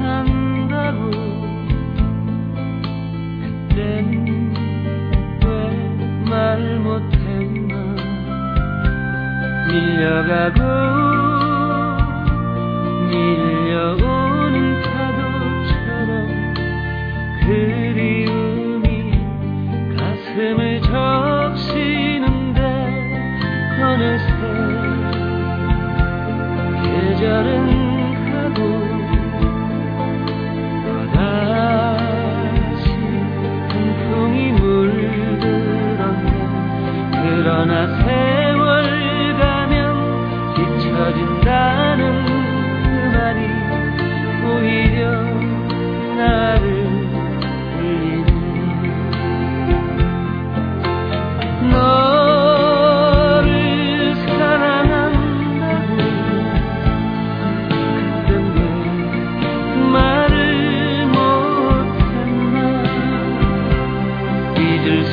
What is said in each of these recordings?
한다고 그때는 왜 말 못했나 밀려가고 밀려오는 파도처럼 그리움이 가슴을 적시는데 어느새 계절은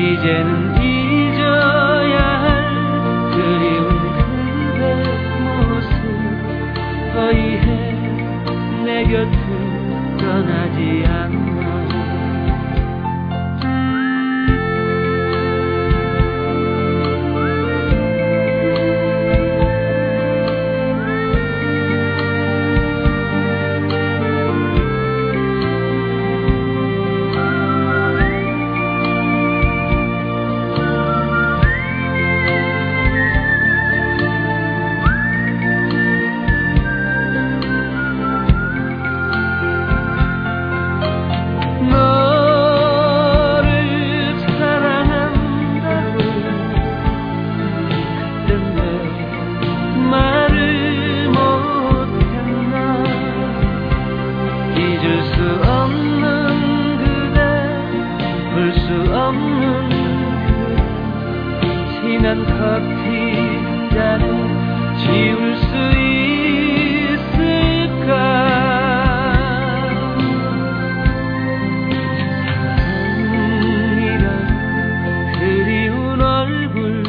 이제는 잊어야 할 그리운 그대 모습. 어이해 내 곁을 떠나지 않나 진한 커피 한 잔에 지울 수 있을까? 사랑이란 그리운 얼굴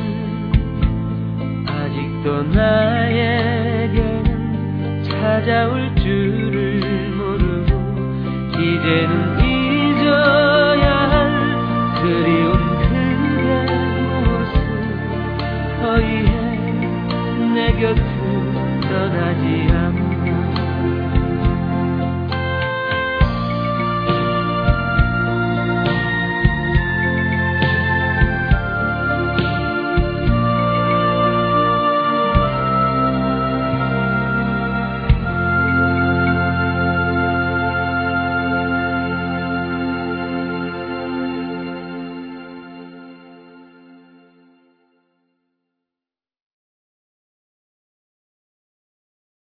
아직도 나에게는 찾아올 줄을 모르고 이제는 saudade e amor.